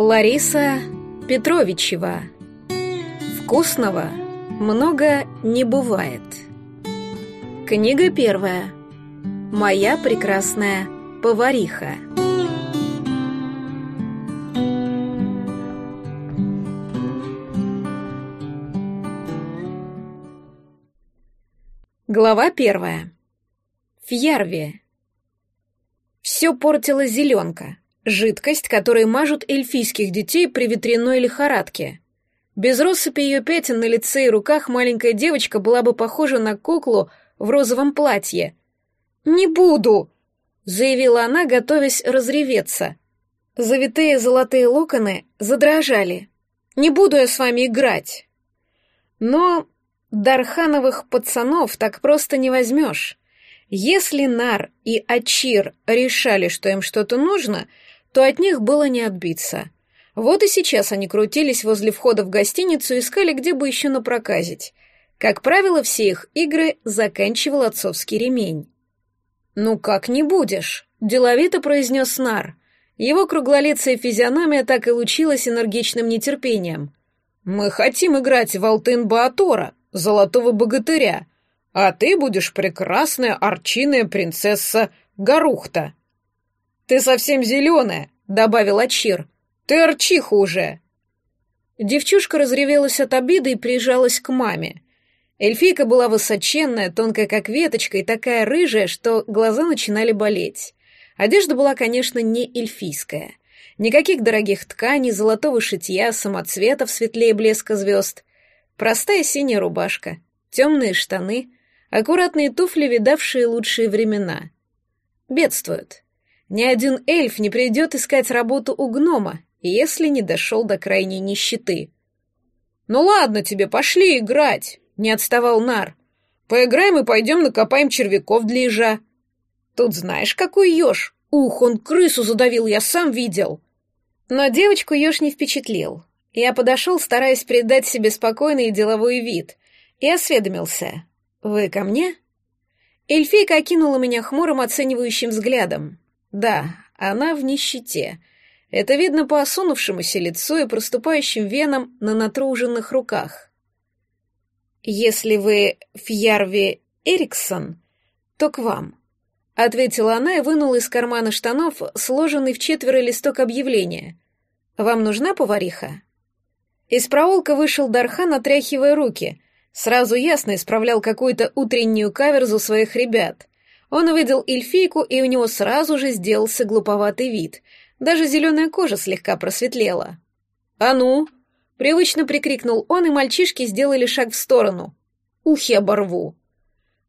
Лариса Петровичева. Вкусного много не бывает. Книга первая. Моя прекрасная повариха. Глава первая. Фьярви. Все портила зеленка, жидкость, которой мажут эльфийских детей при ветряной лихорадке. Без россыпи ее пятен на лице и руках маленькая девочка была бы похожа на куклу в розовом платье. «Не буду!» — заявила она, готовясь разреветься. Завитые золотые локоны задрожали. «Не буду я с вами играть!» Но Дархановых пацанов так просто не возьмешь. Если Нар и Ачир решали, что им что-то нужно, то от них было не отбиться. Вот и сейчас они крутились возле входа в гостиницу и искали, где бы еще напроказить. Как правило, все их игры заканчивал отцовский ремень. «Ну как не будешь?» — деловито произнес Нар. Его круглолицая физиономия так и лучилась энергичным нетерпением. «Мы хотим играть в Алтын Баатора, золотого богатыря, а ты будешь прекрасная арчиная принцесса Гарухта». «Ты совсем зеленая», — добавил Ачир. «Ты арчиха уже». Девчушка разревелась от обиды и прижалась к маме. Эльфийка была высоченная, тонкая как веточка и такая рыжая, что глаза начинали болеть. Одежда была, конечно, не эльфийская. Никаких дорогих тканей, золотого шитья, самоцветов светлее блеска звезд. Простая синяя рубашка, темные штаны, аккуратные туфли, видавшие лучшие времена. Бедствуют. Ни один эльф не придет искать работу у гнома, если не дошел до крайней нищеты. «Ну ладно тебе, пошли играть!» — не отставал Нар. «Поиграем и пойдем накопаем червяков для ежа». «Тут знаешь, какой еж? Ух, он крысу задавил, я сам видел!» Но девочку еж не впечатлил. Я подошел, стараясь придать себе спокойный и деловой вид, и осведомился. «Вы ко мне?» Эльфийка окинула меня хмурым оценивающим взглядом. Да, она в нищете. Это видно по осунувшемуся лицу и проступающим венам на натруженных руках. «Если вы Фьярви Эриксон, то к вам», — ответила она и вынула из кармана штанов сложенный в четверо листок объявления. «Вам нужна повариха?» Из проулка вышел Дархан, отряхивая руки. Сразу ясно исправлял какую-то утреннюю каверзу своих ребят. Он увидел эльфийку, и у него сразу же сделался глуповатый вид. Даже зеленая кожа слегка просветлела. «А ну!» — привычно прикрикнул он, и мальчишки сделали шаг в сторону. «Ухи оборву!»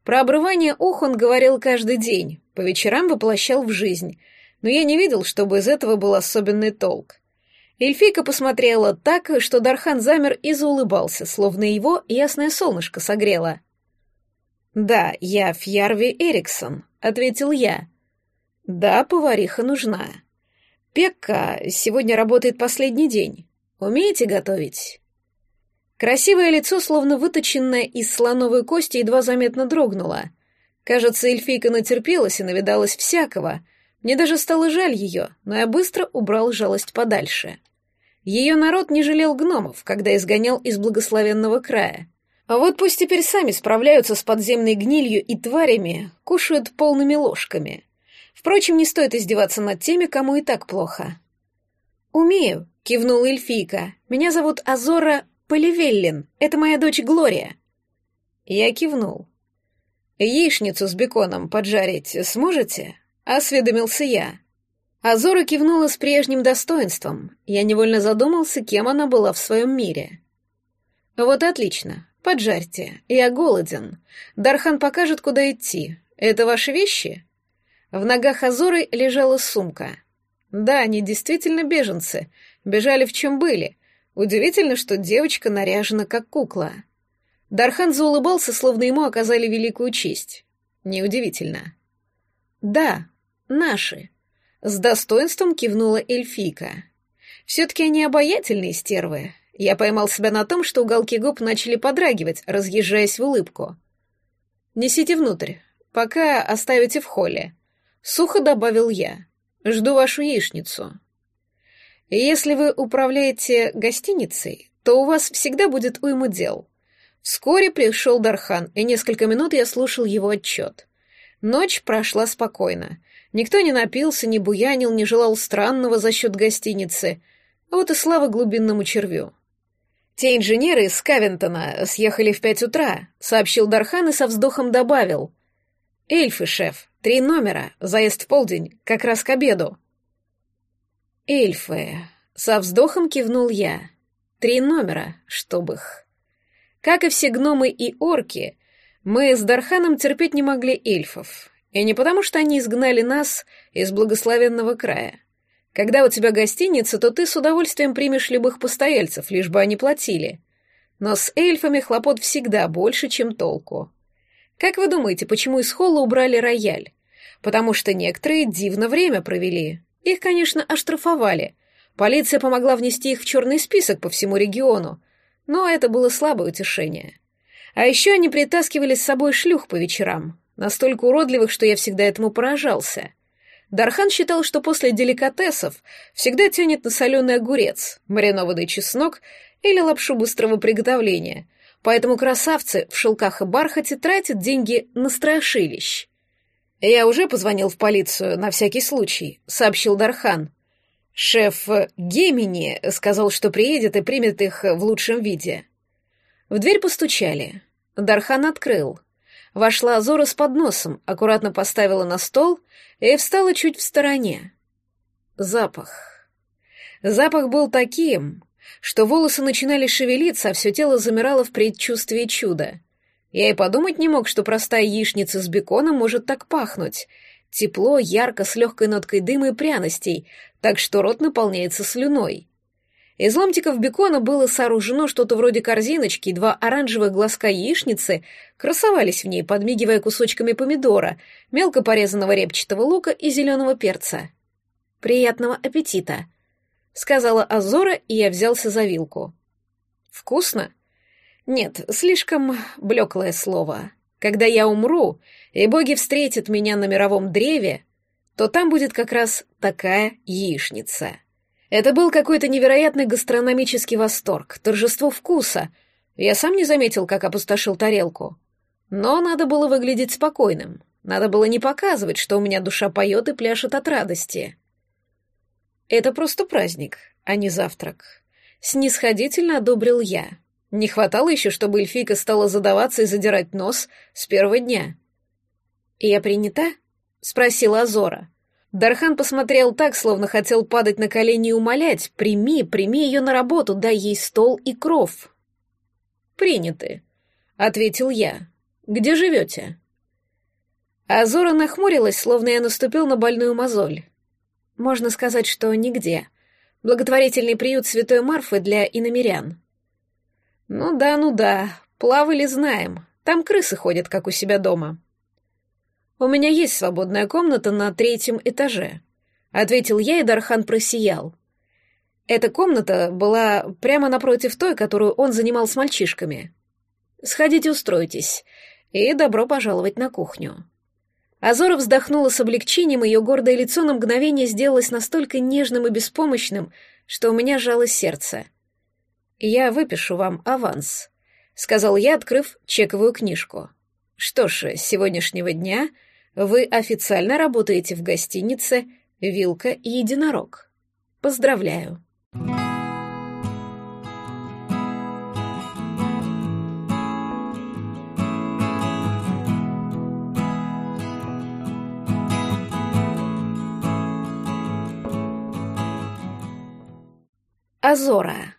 Про обрывание ух он говорил каждый день, по вечерам воплощал в жизнь, но я не видел, чтобы из этого был особенный толк. Эльфийка посмотрела так, что Дархан замер и заулыбался, словно его ясное солнышко согрело. «Да, я Фьярви Эриксон», — ответил я. «Да, повариха нужна. Пекка сегодня работает последний день. Умеете готовить?» Красивое лицо, словно выточенное из слоновой кости, едва заметно дрогнуло. Кажется, эльфийка натерпелась и навидалась всякого. Мне даже стало жаль ее, но я быстро убрал жалость подальше. Ее народ не жалел гномов, когда изгонял из благословенного края. А вот пусть теперь сами справляются с подземной гнилью и тварями, кушают полными ложками. Впрочем, не стоит издеваться над теми, кому и так плохо. «Умею», — кивнула эльфийка. «Меня зовут Азора Поливеллин. Это моя дочь Глория». Я кивнул. «Яичницу с беконом поджарить сможете?» — осведомился я. Азора кивнула с прежним достоинством. Я невольно задумался, кем она была в своем мире. «Вот отлично. «Поджарьте, я голоден. Дархан покажет, куда идти. Это ваши вещи?» В ногах Азоры лежала сумка. Да, они действительно беженцы. Бежали в чем были. Удивительно, что девочка наряжена как кукла. Дархан заулыбался, словно ему оказали великую честь. Неудивительно. «Да, наши», — с достоинством кивнула эльфийка. «Все-таки они обаятельные стервы, я поймал себя на том, что уголки губ начали подрагивать, разъезжаясь в улыбку. «Несите внутрь, пока оставите в холле», — сухо добавил я. «Жду вашу яичницу». Если вы управляете гостиницей, то у вас всегда будет уйма дел. Вскоре пришел Дархан, и несколько минут я слушал его отчет. Ночь прошла спокойно. Никто не напился, не буянил, не желал странного за счет гостиницы. А вот и слава глубинному червю. «Те инженеры из Кавентона съехали в пять утра», — сообщил Дархан и со вздохом добавил. «Эльфы, шеф, три номера, заезд в полдень, как раз к обеду». «Эльфы», — со вздохом кивнул я. «Три номера, чтоб их». Как и все гномы и орки, мы с Дарханом терпеть не могли эльфов. И не потому, что они изгнали нас из благословенного края. Когда у тебя гостиница, то ты с удовольствием примешь любых постояльцев, лишь бы они платили. Но с эльфами хлопот всегда больше, чем толку. Как вы думаете, почему из холла убрали рояль? Потому что некоторые дивно время провели. Их, конечно, оштрафовали. Полиция помогла внести их в черный список по всему региону. Но это было слабое утешение. А еще они притаскивали с собой шлюх по вечерам, настолько уродливых, что я всегда этому поражался. Дархан считал, что после деликатесов всегда тянет на соленый огурец, маринованный чеснок или лапшу быстрого приготовления, поэтому красавцы в шелках и бархате тратят деньги на страшилищ. «Я уже позвонил в полицию, на всякий случай», — сообщил Дархан. «Шеф Гемини сказал, что приедет и примет их в лучшем виде». В дверь постучали. Дархан открыл. Вошла Азора с подносом, аккуратно поставила на стол и встала чуть в стороне. Запах. Запах был таким, что волосы начинали шевелиться, а все тело замирало в предчувствии чуда. Я и подумать не мог, что простая яичница с беконом может так пахнуть. Тепло, ярко, с легкой ноткой дыма и пряностей, так что рот наполняется слюной. Из ломтиков бекона было сооружено что-то вроде корзиночки, и два оранжевых глазка яичницы красовались в ней, подмигивая кусочками помидора, мелко порезанного репчатого лука и зеленого перца. «Приятного аппетита!» — сказала Азора, и я взялся за вилку. «Вкусно?» «Нет, слишком блеклое слово. Когда я умру, и боги встретят меня на мировом древе, то там будет как раз такая яичница». Это был какой-то невероятный гастрономический восторг, торжество вкуса. Я сам не заметил, как опустошил тарелку. Но надо было выглядеть спокойным. Надо было не показывать, что у меня душа поет и пляшет от радости. Это просто праздник, а не завтрак. Снисходительно одобрил я. Не хватало еще, чтобы эльфийка стала задаваться и задирать нос с первого дня. «Я принята?» — спросила Азора. Дархан посмотрел так, словно хотел падать на колени и умолять. «Прими, прими ее на работу, дай ей стол и кров». «Приняты», — ответил я. «Где живете?» Азора нахмурилась, словно я наступил на больную мозоль. Можно сказать, что нигде. Благотворительный приют Святой Марфы для иномерян. Ну да, ну да, плавали знаем. Там крысы ходят, как у себя дома. «У меня есть свободная комната на третьем этаже», — ответил я, и Дархан просиял. Эта комната была прямо напротив той, которую он занимал с мальчишками. «Сходите, устройтесь, и добро пожаловать на кухню». Азора вздохнула с облегчением, ее гордое лицо на мгновение сделалось настолько нежным и беспомощным, что у меня сжалось сердце. «Я выпишу вам аванс», — сказал я, открыв чековую книжку. «Что ж, с сегодняшнего дня вы официально работаете в гостинице «Вилка и единорог». Поздравляю. Азора.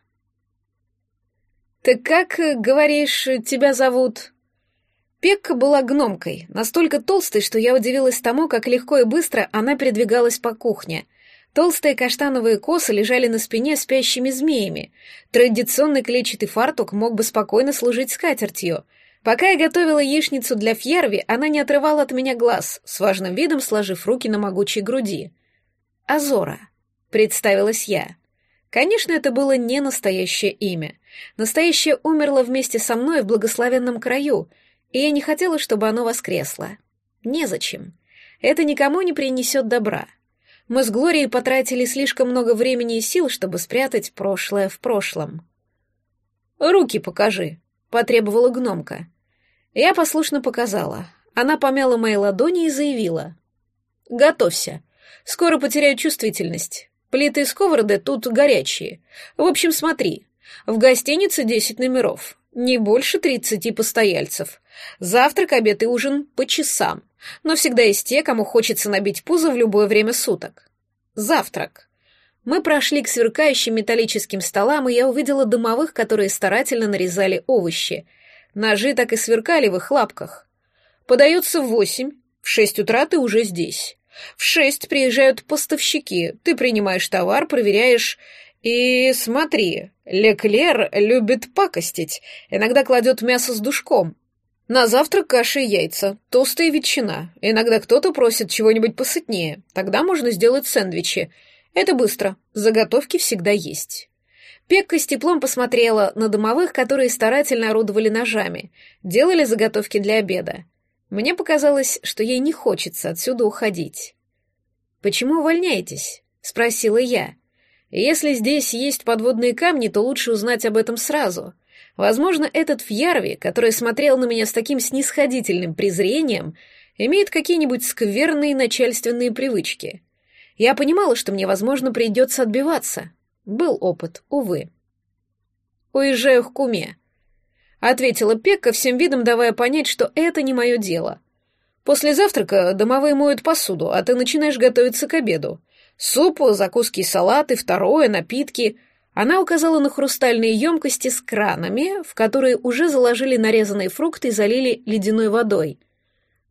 «Ты как, говоришь, тебя зовут?» Пекка была гномкой, настолько толстой, что я удивилась тому, как легко и быстро она передвигалась по кухне. Толстые каштановые косы лежали на спине спящими змеями. Традиционный клетчатый фартук мог бы спокойно служить скатертью. Пока я готовила яичницу для фьерви, она не отрывала от меня глаз, с важным видом сложив руки на могучей груди. «Азора», — представилась я. Конечно, это было не настоящее имя. Настоящее умерло вместе со мной в благословенном краю — и я не хотела, чтобы оно воскресло. Незачем. Это никому не принесет добра. Мы с Глорией потратили слишком много времени и сил, чтобы спрятать прошлое в прошлом. «Руки покажи», — потребовала гномка. Я послушно показала. Она помяла мои ладони и заявила. «Готовься. Скоро потеряю чувствительность. Плиты и сковороды тут горячие. В общем, смотри. В гостинице десять номеров. Не больше тридцати постояльцев. Завтрак, обед и ужин по часам. Но всегда есть те, кому хочется набить пузо в любое время суток. Завтрак. Мы прошли к сверкающим металлическим столам, и я увидела домовых, которые старательно нарезали овощи. Ножи так и сверкали в их лапках. Подается в восемь, в шесть утра ты уже здесь. В шесть приезжают поставщики, ты принимаешь товар, проверяешь... И смотри, Леклер любит пакостить, иногда кладет мясо с душком. На завтрак каша и яйца, тосты и ветчина. Иногда кто-то просит чего-нибудь посытнее, тогда можно сделать сэндвичи — это быстро, заготовки всегда есть. Пекка с теплом посмотрела на домовых, которые старательно орудовали ножами, делали заготовки для обеда. Мне показалось, что ей не хочется отсюда уходить. «Почему увольняетесь?» — спросила я. «Если здесь есть подводные камни, то лучше узнать об этом сразу. Возможно, этот Фьярви, который смотрел на меня с таким снисходительным презрением, имеет какие-нибудь скверные начальственные привычки. Я понимала, что мне, возможно, придется отбиваться. Был опыт, увы. «Уезжаю к куме», — ответила Пекка, всем видом давая понять, что это не мое дело. «После завтрака домовые моют посуду, а ты начинаешь готовиться к обеду. Суп, закуски салаты, второе, напитки». Она указала на хрустальные емкости с кранами, в которые уже заложили нарезанные фрукты и залили ледяной водой.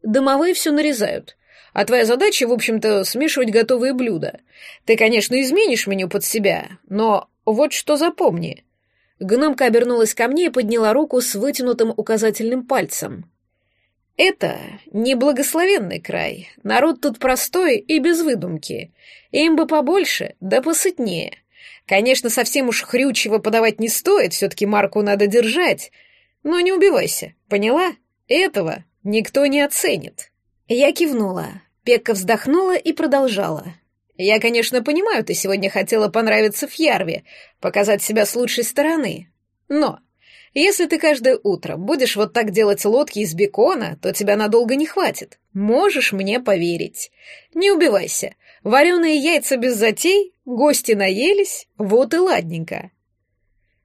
Домовые все нарезают. А твоя задача, в общем-то, смешивать готовые блюда. Ты, конечно, изменишь меню под себя, но вот что запомни». Гномка обернулась ко мне и подняла руку с вытянутым указательным пальцем. «Это неблагословенный край. Народ тут простой и без выдумки. Им бы побольше, да посытнее. Конечно, совсем уж хрючево подавать не стоит, все-таки марку надо держать. Но не убивайся, поняла? Этого никто не оценит». Я кивнула. Пекка вздохнула и продолжала. «Я, конечно, понимаю, ты сегодня хотела понравиться Фьярве, показать себя с лучшей стороны. Но если ты каждое утро будешь вот так делать лодки из бекона, то тебя надолго не хватит. Можешь мне поверить. Не убивайся. Вареные яйца без затей, гости наелись, вот и ладненько».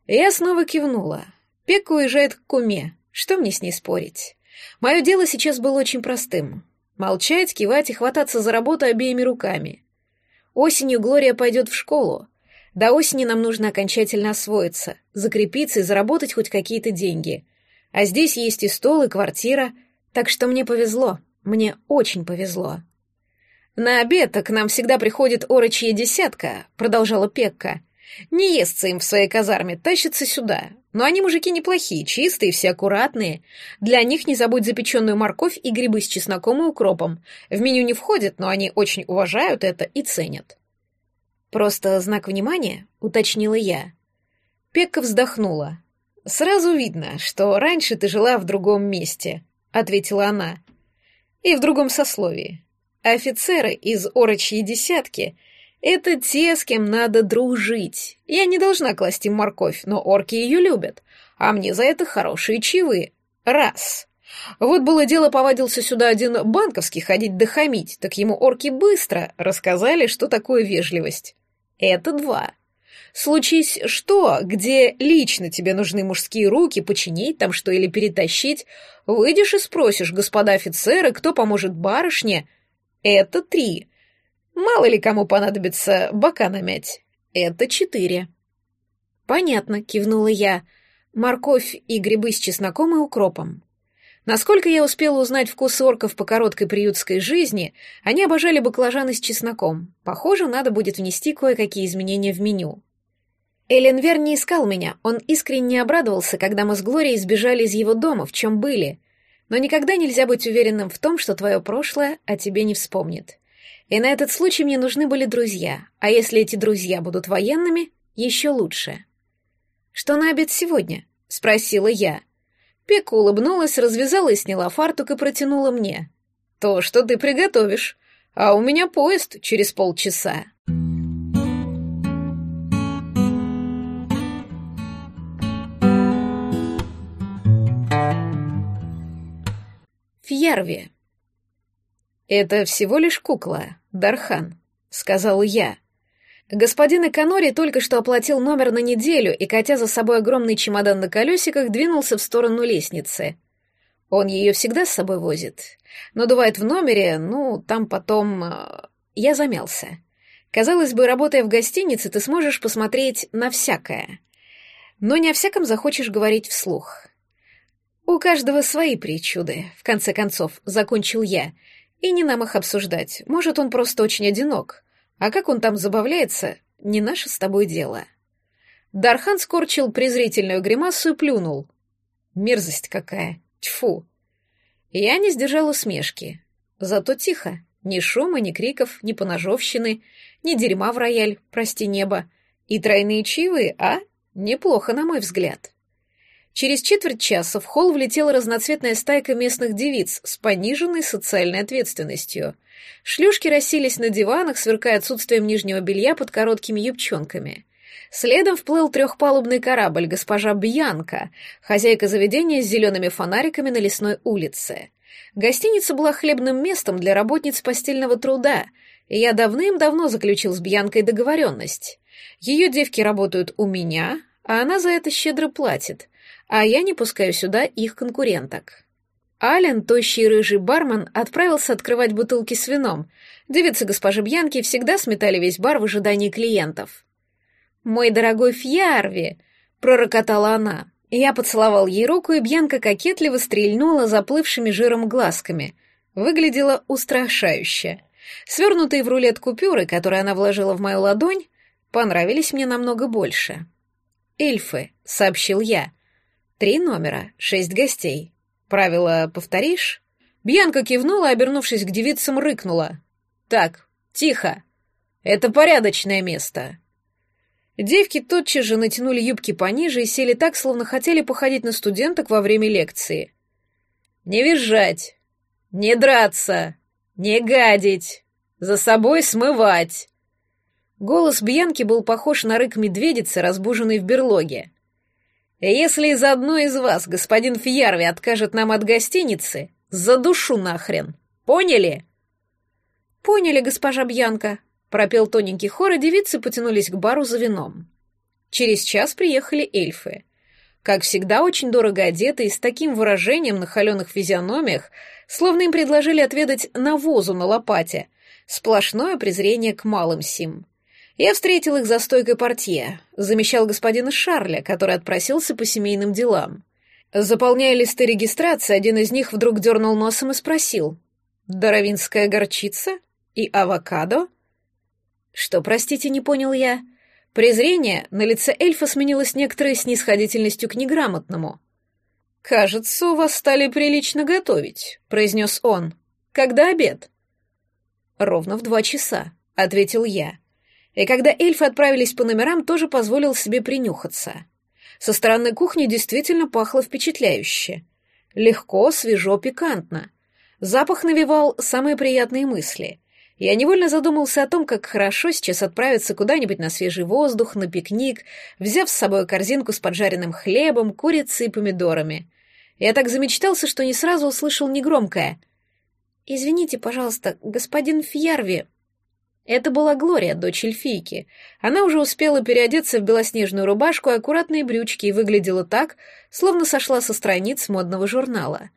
Я снова кивнула. Пекка уезжает к куме. Что мне с ней спорить? Мое дело сейчас было очень простым. Молчать, кивать и хвататься за работу обеими руками. Осенью Глория пойдет в школу. До осени нам нужно окончательно освоиться, закрепиться и заработать хоть какие-то деньги. А здесь есть и стол, и квартира, так что мне повезло, мне очень повезло. «На обед к нам всегда приходит орочья десятка», — продолжала Пекка. «Не естся им в своей казарме, тащится сюда. Но они мужики неплохие, чистые, все аккуратные. Для них не забудь запеченную морковь и грибы с чесноком и укропом. В меню не входит, но они очень уважают это и ценят. Просто знак внимания, уточнила я. Пекка вздохнула. Сразу видно, что раньше ты жила в другом месте, ответила она. И в другом сословии. Офицеры из орочьей десятки — это те, с кем надо дружить. Я не должна класть им морковь, но орки ее любят. А мне за это хорошие чаевые. Раз. Вот было дело, повадился сюда один банковский ходить да так ему орки быстро рассказали, что такое вежливость. Это два. Случись что, где лично тебе нужны мужские руки, починить там что или перетащить, выйдешь и спросишь, господа офицеры, кто поможет барышне. Это три. Мало ли кому понадобится бока намять. Это четыре. Понятно, кивнула я. Морковь и грибы с чесноком и укропом. Насколько я успела узнать вкус орков по короткой приютской жизни, они обожали баклажаны с чесноком. Похоже, надо будет внести кое-какие изменения в меню. Эленвер не искал меня, он искренне обрадовался, когда мы с Глорией сбежали из его дома, в чем были. Но никогда нельзя быть уверенным в том, что твое прошлое о тебе не вспомнит. И на этот случай мне нужны были друзья, а если эти друзья будут военными, еще лучше. «Что на обед сегодня?» — спросила я. Пека улыбнулась, развязала и сняла фартук и протянула мне. «То, что ты приготовишь. а у меня поезд через полчаса. Фьярви. «Это всего лишь кукла, Дархан», — сказал я. Господин Эконори только что оплатил номер на неделю и, катя за собой огромный чемодан на колесиках, двинулся в сторону лестницы. Он ее всегда с собой возит. Но бывает в номере, ну, там потом... Э, я замялся. Казалось бы, работая в гостинице, ты сможешь посмотреть на всякое. Но не о всяком захочешь говорить вслух. У каждого свои причуды, в конце концов, закончил я. И не нам их обсуждать. Может, он просто очень одинок. А как он там забавляется, не наше с тобой дело. Дархан скорчил презрительную гримасу и плюнул. Мерзость какая. Тьфу. Я не сдержал усмешки. Зато тихо. Ни шума, ни криков, ни поножовщины, ни дерьма в рояль, прости небо. И тройные чивы, а? Неплохо, на мой взгляд. Через четверть часа в холл влетела разноцветная стайка местных девиц с пониженной социальной ответственностью. Шлюшки расселись на диванах, сверкая отсутствием нижнего белья под короткими юбчонками. Следом вплыл трехпалубный корабль госпожа Бьянка, хозяйка заведения с зелеными фонариками на лесной улице. Гостиница была хлебным местом для работниц постельного труда, и я давным-давно заключил с Бьянкой договоренность. Ее девки работают у меня, а она за это щедро платит — а я не пускаю сюда их конкуренток. Ален, тощий рыжий бармен, отправился открывать бутылки с вином. Девицы госпожи Бьянки всегда сметали весь бар в ожидании клиентов. «Мой дорогой Фьярви!» — пророкотала она. Я поцеловал ей руку, и Бьянка кокетливо стрельнула заплывшими жиром глазками. Выглядела устрашающе. Свернутые в рулет купюры, которые она вложила в мою ладонь, понравились мне намного больше. «Эльфы», — сообщил я, — Три номера, шесть гостей. Правило повторишь?» Бьянка кивнула, обернувшись к девицам, рыкнула. «Так, тихо. Это порядочное место». Девки тотчас же натянули юбки пониже и сели так, словно хотели походить на студенток во время лекции. «Не визжать! Не драться! Не гадить! За собой смывать!» Голос Бьянки был похож на рык медведицы, разбуженной в берлоге. Если из одной из вас господин Фьярви откажет нам от гостиницы, за душу нахрен. Поняли? Поняли, госпожа Бьянка, пропел тоненький хор, и девицы потянулись к бару за вином. Через час приехали эльфы. Как всегда, очень дорого одеты и с таким выражением на холеных физиономиях, словно им предложили отведать навозу на лопате. Сплошное презрение к малым сим. Я встретил их за стойкой портье, замещал господина Шарля, который отпросился по семейным делам. Заполняя листы регистрации, один из них вдруг дернул носом и спросил. «Доровинская горчица? И авокадо?» «Что, простите, не понял я?» Презрение на лице эльфа сменилось некоторой снисходительностью к неграмотному. «Кажется, у вас стали прилично готовить», — произнес он. «Когда обед?» «Ровно в два часа», — ответил я и когда эльфы отправились по номерам, тоже позволил себе принюхаться. Со стороны кухни действительно пахло впечатляюще. Легко, свежо, пикантно. Запах навевал самые приятные мысли. Я невольно задумался о том, как хорошо сейчас отправиться куда-нибудь на свежий воздух, на пикник, взяв с собой корзинку с поджаренным хлебом, курицей и помидорами. Я так замечтался, что не сразу услышал негромкое «Извините, пожалуйста, господин Фьярви, это была Глория, дочь эльфийки. Она уже успела переодеться в белоснежную рубашку и аккуратные брючки и выглядела так, словно сошла со страниц модного журнала.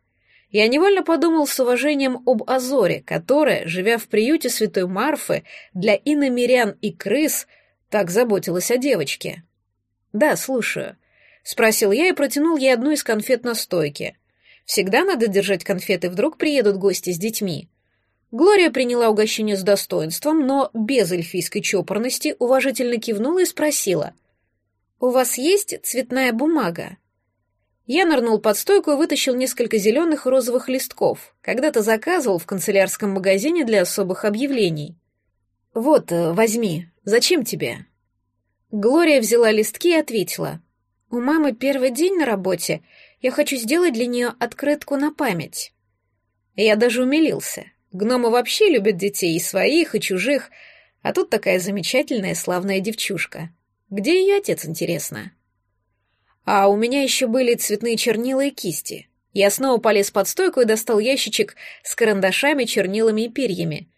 Я невольно подумал с уважением об Азоре, которая, живя в приюте святой Марфы, для иномирян и крыс, так заботилась о девочке. «Да, слушаю», — спросил я и протянул ей одну из конфет на стойке. «Всегда надо держать конфеты, вдруг приедут гости с детьми». Глория приняла угощение с достоинством, но без эльфийской чопорности уважительно кивнула и спросила. «У вас есть цветная бумага?» Я нырнул под стойку и вытащил несколько зеленых и розовых листков. Когда-то заказывал в канцелярском магазине для особых объявлений. «Вот, э, возьми. Зачем тебе?» Глория взяла листки и ответила. «У мамы первый день на работе. Я хочу сделать для нее открытку на память». Я даже умилился. Гномы вообще любят детей, и своих, и чужих, а тут такая замечательная славная девчушка. Где ее отец, интересно? А у меня еще были цветные чернила и кисти. Я снова полез под стойку и достал ящичек с карандашами, чернилами и перьями.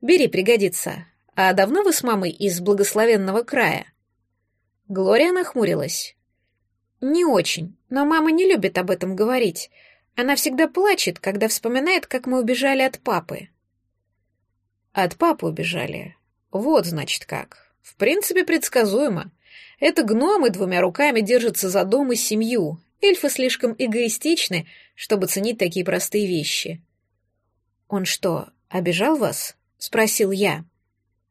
Бери, пригодится. А давно вы с мамой из благословенного края? Глория нахмурилась. Не очень, но мама не любит об этом говорить. Она всегда плачет, когда вспоминает, как мы убежали от папы. От папы убежали. Вот, значит, как. В принципе, предсказуемо. Это гномы двумя руками держатся за дом и семью. Эльфы слишком эгоистичны, чтобы ценить такие простые вещи. «Он что, обижал вас?» — спросил я.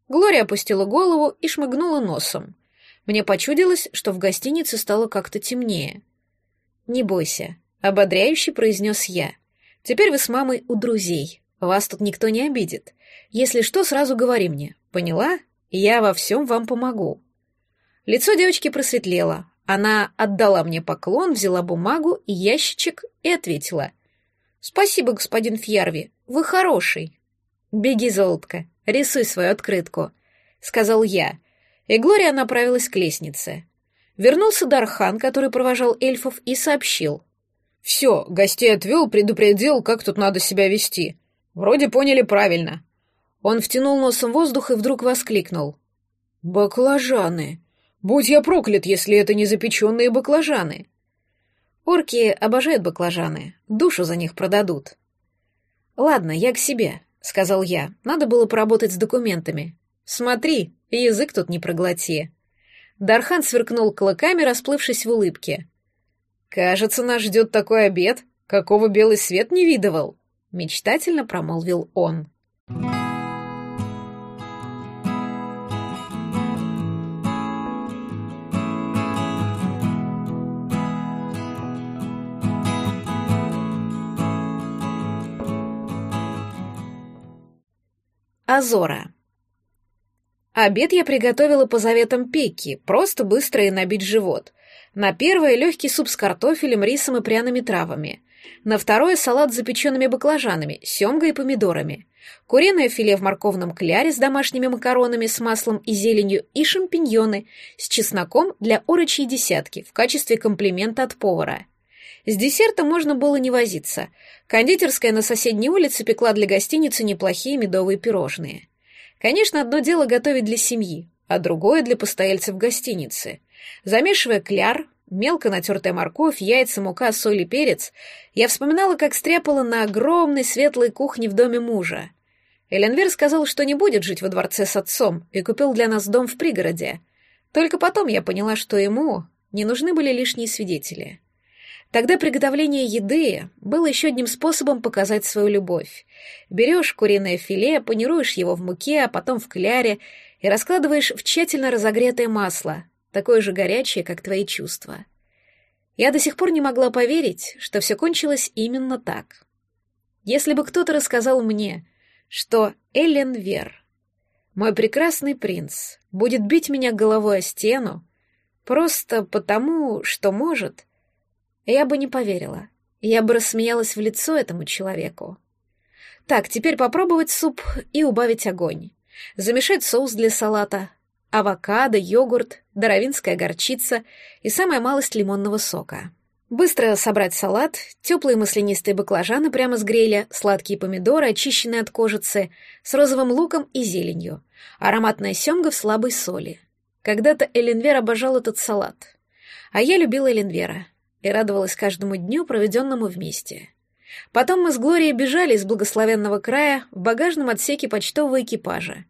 Глория опустила голову и шмыгнула носом. Мне почудилось, что в гостинице стало как-то темнее. «Не бойся», — ободряюще произнес я. «Теперь вы с мамой у друзей. Вас тут никто не обидит. Если что, сразу говори мне. Поняла? Я во всем вам помогу». Лицо девочки просветлело. Она отдала мне поклон, взяла бумагу и ящичек и ответила. «Спасибо, господин Фьярви, вы хороший». «Беги, золотко, рисуй свою открытку», — сказал я. И Глория направилась к лестнице. Вернулся Дархан, который провожал эльфов, и сообщил. «Все, гостей отвел, предупредил, как тут надо себя вести. Вроде поняли правильно». Он втянул носом воздух и вдруг воскликнул. «Баклажаны! Будь я проклят, если это не запеченные баклажаны!» Орки обожают баклажаны, душу за них продадут. «Ладно, я к себе», — сказал я. «Надо было поработать с документами. Смотри, язык тут не проглоти». Дархан сверкнул клыками, расплывшись в улыбке. «Кажется, нас ждет такой обед, какого белый свет не видывал», — мечтательно промолвил он. Азора. Обед я приготовила по заветам Пекки, просто быстро и набить живот. На первое — легкий суп с картофелем, рисом и пряными травами. На второе — салат с запеченными баклажанами, семгой и помидорами. Куриное филе в морковном кляре с домашними макаронами с маслом и зеленью и шампиньоны с чесноком для орочьей десятки в качестве комплимента от повара. С десертом можно было не возиться. Кондитерская на соседней улице пекла для гостиницы неплохие медовые пирожные. Конечно, одно дело готовить для семьи, а другое для постояльцев гостиницы. Замешивая кляр, мелко натертая морковь, яйца, мука, соль и перец, я вспоминала, как стряпала на огромной светлой кухне в доме мужа. Эленвер сказал, что не будет жить во дворце с отцом, и купил для нас дом в пригороде. Только потом я поняла, что ему не нужны были лишние свидетели. Тогда приготовление еды было еще одним способом показать свою любовь. Берешь куриное филе, панируешь его в муке, а потом в кляре и раскладываешь в тщательно разогретое масло, такое же горячее, как твои чувства. Я до сих пор не могла поверить, что все кончилось именно так. Если бы кто-то рассказал мне, что Эллен Вер, мой прекрасный принц, будет бить меня головой о стену, просто потому, что может, я бы не поверила. Я бы рассмеялась в лицо этому человеку. Так, теперь попробовать суп и убавить огонь. Замешать соус для салата, авокадо, йогурт, даровинская горчица и самая малость лимонного сока. Быстро собрать салат, теплые маслянистые баклажаны прямо с гриля, сладкие помидоры, очищенные от кожицы, с розовым луком и зеленью, ароматная семга в слабой соли. Когда-то Эленвер обожал этот салат. А я любила Эленвера и радовалась каждому дню, проведенному вместе. Потом мы с Глорией бежали из благословенного края в багажном отсеке почтового экипажа.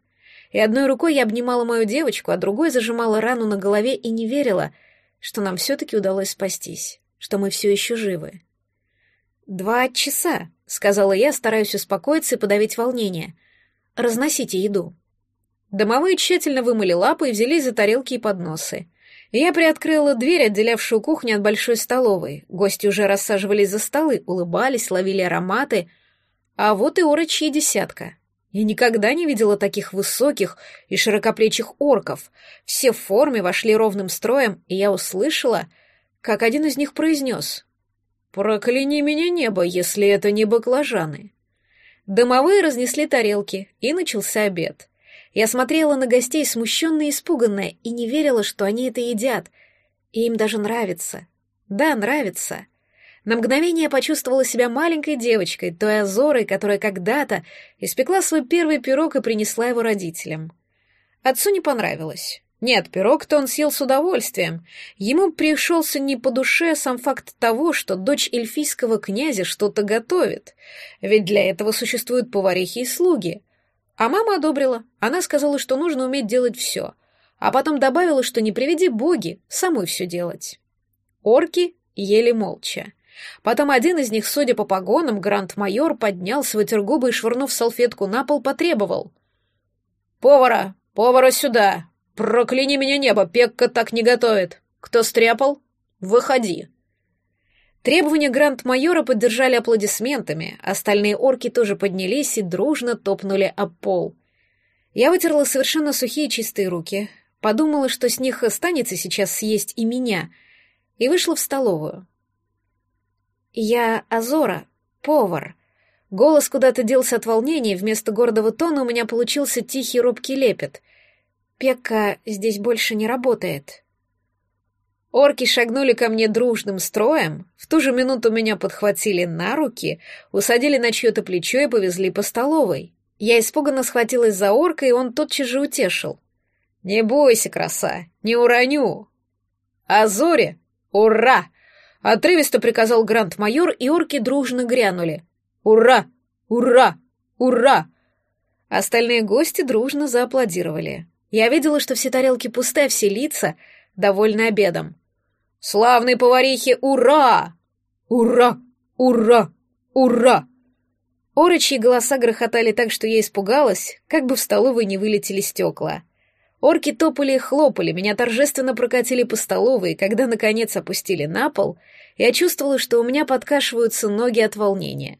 И одной рукой я обнимала мою девочку, а другой зажимала рану на голове и не верила, что нам все-таки удалось спастись, что мы все еще живы. «Два часа», — сказала я, стараясь успокоиться и подавить волнение. «Разносите еду». Домовые тщательно вымыли лапы и взялись за тарелки и подносы. Я приоткрыла дверь, отделявшую кухню от большой столовой. Гости уже рассаживались за столы, улыбались, ловили ароматы. А вот и орочья десятка. Я никогда не видела таких высоких и широкоплечих орков. Все в форме вошли ровным строем, и я услышала, как один из них произнес. «Прокляни меня небо, если это не баклажаны». Домовые разнесли тарелки, и начался обед. Я смотрела на гостей смущенно и испуганная и не верила, что они это едят. И им даже нравится. Да, нравится. На мгновение я почувствовала себя маленькой девочкой, той Азорой, которая когда-то испекла свой первый пирог и принесла его родителям. Отцу не понравилось. Нет, пирог-то он съел с удовольствием. Ему пришелся не по душе сам факт того, что дочь эльфийского князя что-то готовит. Ведь для этого существуют поварихи и слуги. А мама одобрила. Она сказала, что нужно уметь делать все. А потом добавила, что не приведи боги, самой все делать. Орки ели молча. Потом один из них, судя по погонам, гранд-майор поднялся, вытер губы и, швырнув салфетку на пол, потребовал. «Повара! Повара сюда! «Прокляни меня небо, Пекка так не готовит. Кто стряпал? Выходи». Требования гранд-майора поддержали аплодисментами, остальные орки тоже поднялись и дружно топнули об пол. Я вытерла совершенно сухие чистые руки, подумала, что с них останется сейчас съесть и меня, и вышла в столовую. «Я Азора, повар». Голос куда-то делся от волнения, вместо гордого тона у меня получился тихий робкий лепет — Пекка здесь больше не работает. Орки шагнули ко мне дружным строем, в ту же минуту меня подхватили на руки, усадили на чье-то плечо и повезли по столовой. Я испуганно схватилась за орка, и он тотчас же утешил. «Не бойся, краса, не уроню!» «А Зоре? Ура!» — отрывисто приказал грант-майор, и орки дружно грянули. «Ура! Ура! Ура!» Остальные гости дружно зааплодировали. Я видела, что все тарелки пусты, а все лица довольны обедом. «Славные поварихи, ура! Ура! Ура! Ура!» Орочьи голоса грохотали так, что я испугалась, как бы в столовой не вылетели стекла. Орки топали и хлопали, меня торжественно прокатили по столовой, когда, наконец, опустили на пол, я чувствовала, что у меня подкашиваются ноги от волнения.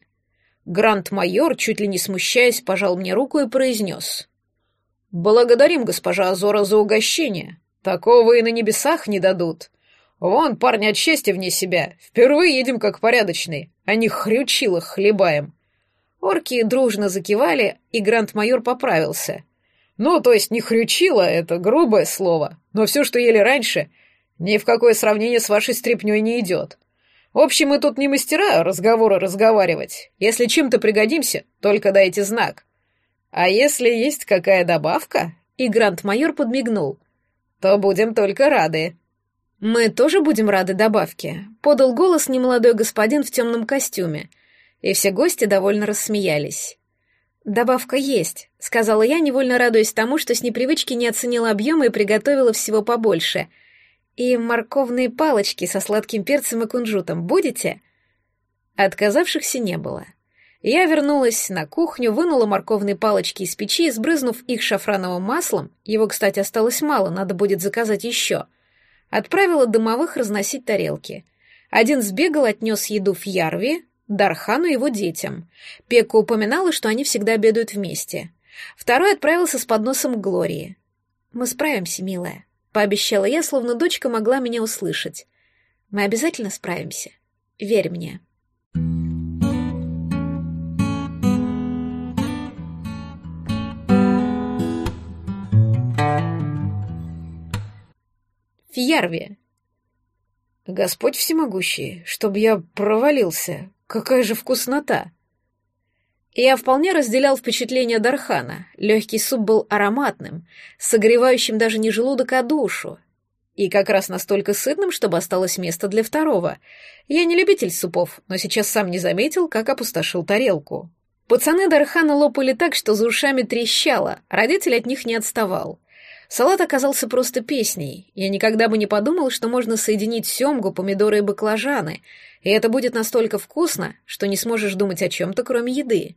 Грант-майор, чуть ли не смущаясь, пожал мне руку и произнес. «Благодарим, госпожа Азора, за угощение. Такого и на небесах не дадут. Вон, парни от счастья вне себя. Впервые едем как порядочные, а не хрючило хлебаем». Орки дружно закивали, и грант-майор поправился. «Ну, то есть не хрючило — это грубое слово, но все, что ели раньше, ни в какое сравнение с вашей стряпнёй не идет. В общем, мы тут не мастера разговоры разговаривать. Если чем-то пригодимся, только дайте знак. А если есть какая добавка, и грант-майор подмигнул, то будем только рады. Мы тоже будем рады добавке, подал голос немолодой господин в темном костюме, и все гости довольно рассмеялись. «Добавка есть», — сказала я, невольно радуясь тому, что с непривычки не оценила объема и приготовила всего побольше. «И морковные палочки со сладким перцем и кунжутом будете?» Отказавшихся не было. Я вернулась на кухню, вынула морковные палочки из печи и, сбрызнув их шафрановым маслом, его, кстати, осталось мало, надо будет заказать еще, отправила домовых разносить тарелки. Один сбегал, отнес еду в Ярви, Дархану и его детям. Пека упоминала, что они всегда обедают вместе. Второй отправился с подносом к Глории. «Мы справимся, милая», — пообещала я, словно дочка могла меня услышать. «Мы обязательно справимся. Верь мне». Фьярви. Господь всемогущий, чтобы я провалился. Какая же вкуснота! Я вполне разделял впечатление Дархана. Легкий суп был ароматным, согревающим даже не желудок, а душу. И как раз настолько сытным, чтобы осталось место для второго. Я не любитель супов, но сейчас сам не заметил, как опустошил тарелку. Пацаны Дархана лопали так, что за ушами трещало, родитель от них не отставал. Салат оказался просто песней. Я никогда бы не подумал, что можно соединить семгу, помидоры и баклажаны, и это будет настолько вкусно, что не сможешь думать о чем-то, кроме еды.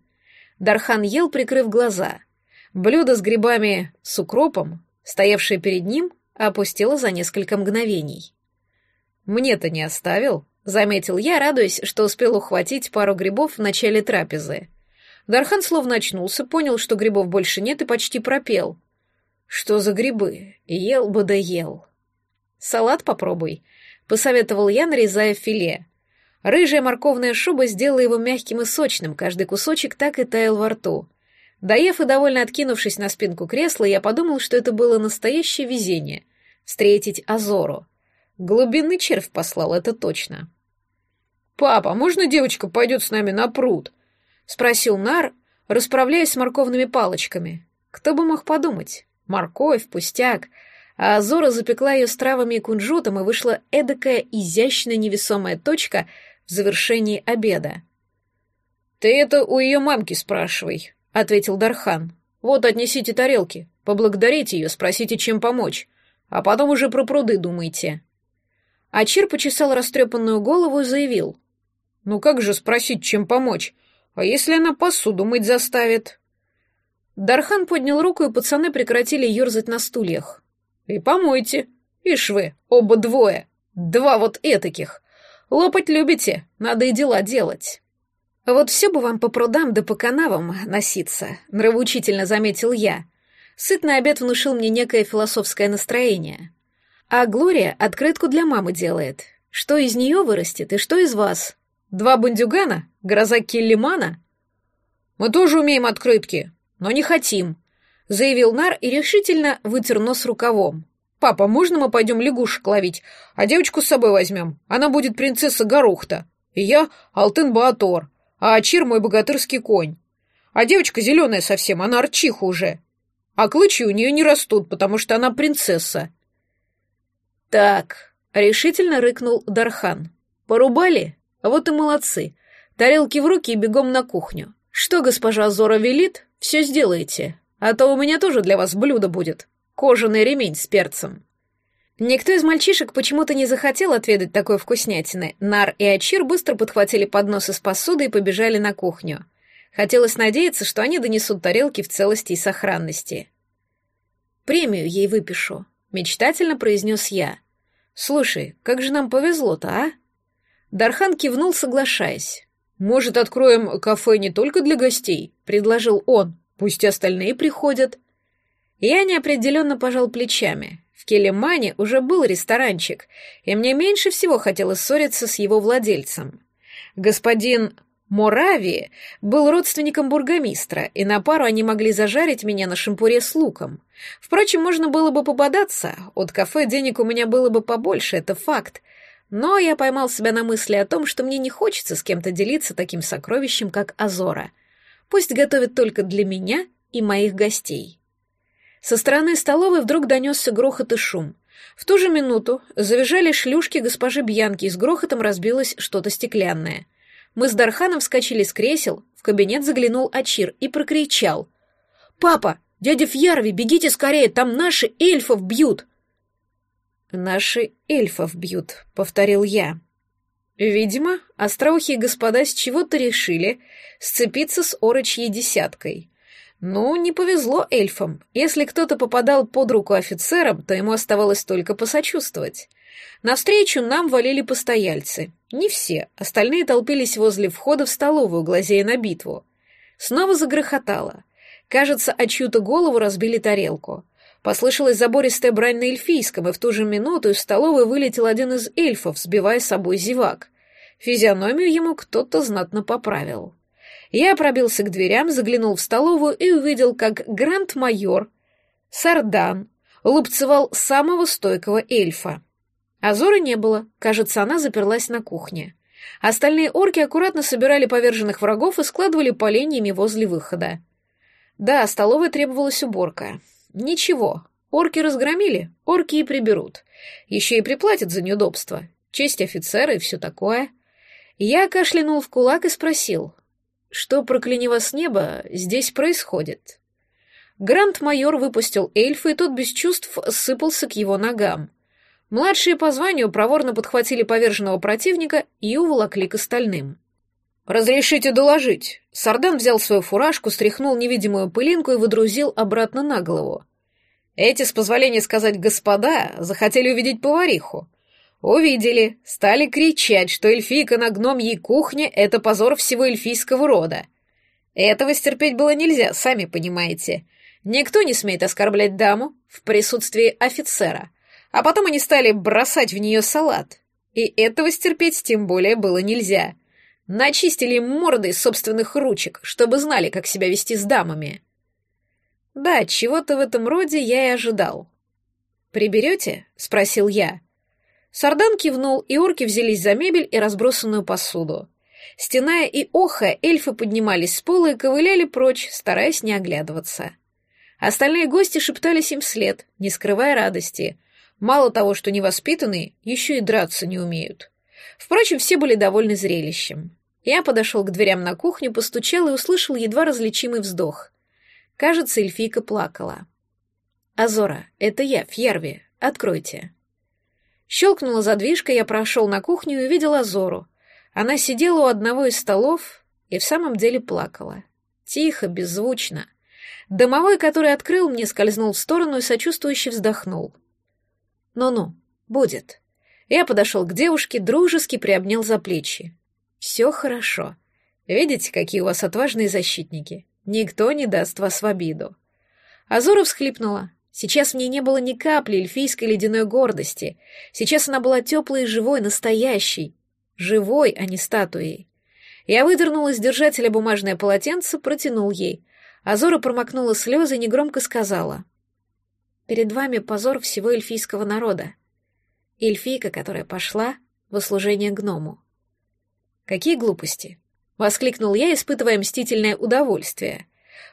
Дархан ел, прикрыв глаза. Блюдо с грибами с укропом, стоявшее перед ним, опустило за несколько мгновений. «Мне-то не оставил», — заметил я, радуясь, что успел ухватить пару грибов в начале трапезы. Дархан словно очнулся, понял, что грибов больше нет и почти пропел — что за грибы? Ел бы да ел. Салат попробуй, посоветовал я, нарезая филе. Рыжая морковная шуба сделала его мягким и сочным, каждый кусочек так и таял во рту. Доев и довольно откинувшись на спинку кресла, я подумал, что это было настоящее везение — встретить Азору. Глубинный червь послал, это точно. «Папа, можно девочка пойдет с нами на пруд?» — спросил Нар, расправляясь с морковными палочками. Кто бы мог подумать? Морковь, пустяк. А Азора запекла ее с травами и кунжутом, и вышла эдакая изящная невесомая точка в завершении обеда. «Ты это у ее мамки спрашивай», — ответил Дархан. «Вот отнесите тарелки, поблагодарите ее, спросите, чем помочь, а потом уже про пруды думайте». Ачир почесал растрепанную голову и заявил. «Ну как же спросить, чем помочь? А если она посуду мыть заставит?» Дархан поднял руку, и пацаны прекратили ерзать на стульях. «И помойте. Ишь вы, оба двое. Два вот этаких. Лопать любите, надо и дела делать». «Вот все бы вам по прудам да по канавам носиться», — нравоучительно заметил я. Сытный обед внушил мне некое философское настроение. А Глория открытку для мамы делает. Что из нее вырастет и что из вас? Два бандюгана? Гроза Келлимана? Мы тоже умеем открытки, но не хотим, заявил Нар и решительно вытер нос рукавом. Папа, можно мы пойдем лягушек ловить, а девочку с собой возьмем? Она будет принцесса Горухта. И я Алтын Баатор, а Ачир мой богатырский конь. А девочка зеленая совсем, она арчиха уже. А клычи у нее не растут, потому что она принцесса. Так, решительно рыкнул Дархан. Порубали? Вот и молодцы. Тарелки в руки и бегом на кухню. Что госпожа Зора велит, все сделаете. А то у меня тоже для вас блюдо будет. Кожаный ремень с перцем. Никто из мальчишек почему-то не захотел отведать такой вкуснятины. Нар и Ачир быстро подхватили подносы с посудой и побежали на кухню. Хотелось надеяться, что они донесут тарелки в целости и сохранности. «Премию ей выпишу», — мечтательно произнес я. «Слушай, как же нам повезло-то, а?» Дархан кивнул, соглашаясь. «Может, откроем кафе не только для гостей?» — предложил он. «Пусть остальные приходят». Я неопределенно пожал плечами. В Келемане уже был ресторанчик, и мне меньше всего хотелось ссориться с его владельцем. Господин Моравии был родственником бургомистра, и на пару они могли зажарить меня на шампуре с луком. Впрочем, можно было бы пободаться, от кафе денег у меня было бы побольше, это факт, но я поймал себя на мысли о том, что мне не хочется с кем-то делиться таким сокровищем, как Азора. Пусть готовит только для меня и моих гостей. Со стороны столовой вдруг донесся грохот и шум. В ту же минуту завизжали шлюшки госпожи Бьянки, и с грохотом разбилось что-то стеклянное. Мы с Дарханом вскочили с кресел, в кабинет заглянул Ачир и прокричал. «Папа, дядя Фьярви, бегите скорее, там наши эльфов бьют!» «Наши эльфов бьют», — повторил я. Видимо, остроухие господа с чего-то решили сцепиться с орочьей десяткой. Ну, не повезло эльфам. Если кто-то попадал под руку офицерам, то ему оставалось только посочувствовать. Навстречу нам валили постояльцы. Не все, остальные толпились возле входа в столовую, глазея на битву. Снова загрохотало. Кажется, о чью-то голову разбили тарелку. Послышалась забористая брань на эльфийском, и в ту же минуту из столовой вылетел один из эльфов, сбивая с собой зевак. Физиономию ему кто-то знатно поправил. Я пробился к дверям, заглянул в столовую и увидел, как гранд-майор Сардан лупцевал самого стойкого эльфа. Азора не было, кажется, она заперлась на кухне. Остальные орки аккуратно собирали поверженных врагов и складывали поленьями возле выхода. Да, столовой требовалась уборка. Ничего, орки разгромили, орки и приберут. Еще и приплатят за неудобство. Честь офицера и все такое. Я кашлянул в кулак и спросил, что, прокляни вас небо, здесь происходит? Гранд-майор выпустил эльфа, и тот без чувств сыпался к его ногам. Младшие по званию проворно подхватили поверженного противника и уволокли к остальным. «Разрешите доложить». Сардан взял свою фуражку, стряхнул невидимую пылинку и выдрузил обратно на голову. Эти, с позволения сказать «господа», захотели увидеть повариху. Увидели, стали кричать, что эльфийка на гномьей кухне — это позор всего эльфийского рода. Этого стерпеть было нельзя, сами понимаете. Никто не смеет оскорблять даму в присутствии офицера. А потом они стали бросать в нее салат. И этого стерпеть тем более было нельзя. Начистили им морды собственных ручек, чтобы знали, как себя вести с дамами. Да, чего-то в этом роде я и ожидал. «Приберете?» — спросил я. Сардан кивнул, и орки взялись за мебель и разбросанную посуду. Стеная и оха, эльфы поднимались с пола и ковыляли прочь, стараясь не оглядываться. Остальные гости шептались им вслед, не скрывая радости. Мало того, что невоспитанные, еще и драться не умеют. Впрочем, все были довольны зрелищем. Я подошел к дверям на кухню, постучал и услышал едва различимый вздох. Кажется, эльфийка плакала. «Азора, это я, Фьерви. Откройте». Щелкнула задвижка, я прошел на кухню и увидел Азору. Она сидела у одного из столов и в самом деле плакала. Тихо, беззвучно. Домовой, который открыл мне, скользнул в сторону и сочувствующе вздохнул. «Ну-ну, будет». Я подошел к девушке, дружески приобнял за плечи. «Все хорошо. Видите, какие у вас отважные защитники? Никто не даст вас в обиду». Азора всхлипнула. Сейчас в ней не было ни капли эльфийской ледяной гордости. Сейчас она была теплой и живой, настоящей. Живой, а не статуей. Я выдернул из держателя бумажное полотенце, протянул ей. Азора промокнула слезы и негромко сказала. «Перед вами позор всего эльфийского народа. Эльфийка, которая пошла в услужение гному». «Какие глупости!» — воскликнул я, испытывая мстительное удовольствие.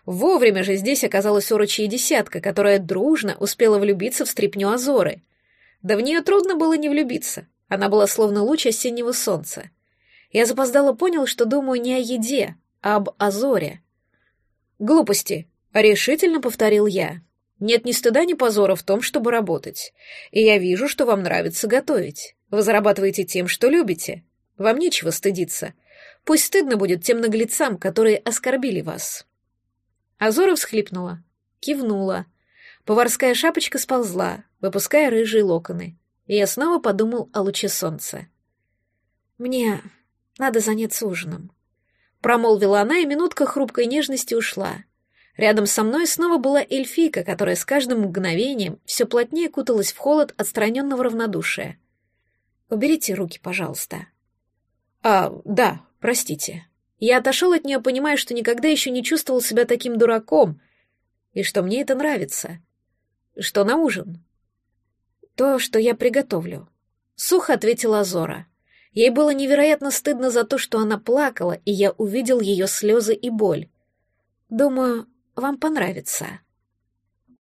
Вовремя же здесь оказалась орочья десятка, которая дружно успела влюбиться в стряпню Азоры. Да в нее трудно было не влюбиться. Она была словно луч осеннего солнца. Я запоздало понял, что думаю не о еде, а об Азоре. «Глупости», — решительно повторил я. «Нет ни стыда, ни позора в том, чтобы работать. И я вижу, что вам нравится готовить. Вы зарабатываете тем, что любите. Вам нечего стыдиться. Пусть стыдно будет тем наглецам, которые оскорбили вас». Азора всхлипнула, кивнула. Поварская шапочка сползла, выпуская рыжие локоны. И я снова подумал о луче солнца. «Мне надо заняться ужином», — промолвила она, и минутка хрупкой нежности ушла. Рядом со мной снова была эльфийка, которая с каждым мгновением все плотнее куталась в холод отстраненного равнодушия. «Уберите руки, пожалуйста». «А, да, простите», я отошел от нее, понимая, что никогда еще не чувствовал себя таким дураком, и что мне это нравится. Что на ужин? То, что я приготовлю. Сухо ответила Зора. Ей было невероятно стыдно за то, что она плакала, и я увидел ее слезы и боль. Думаю, вам понравится.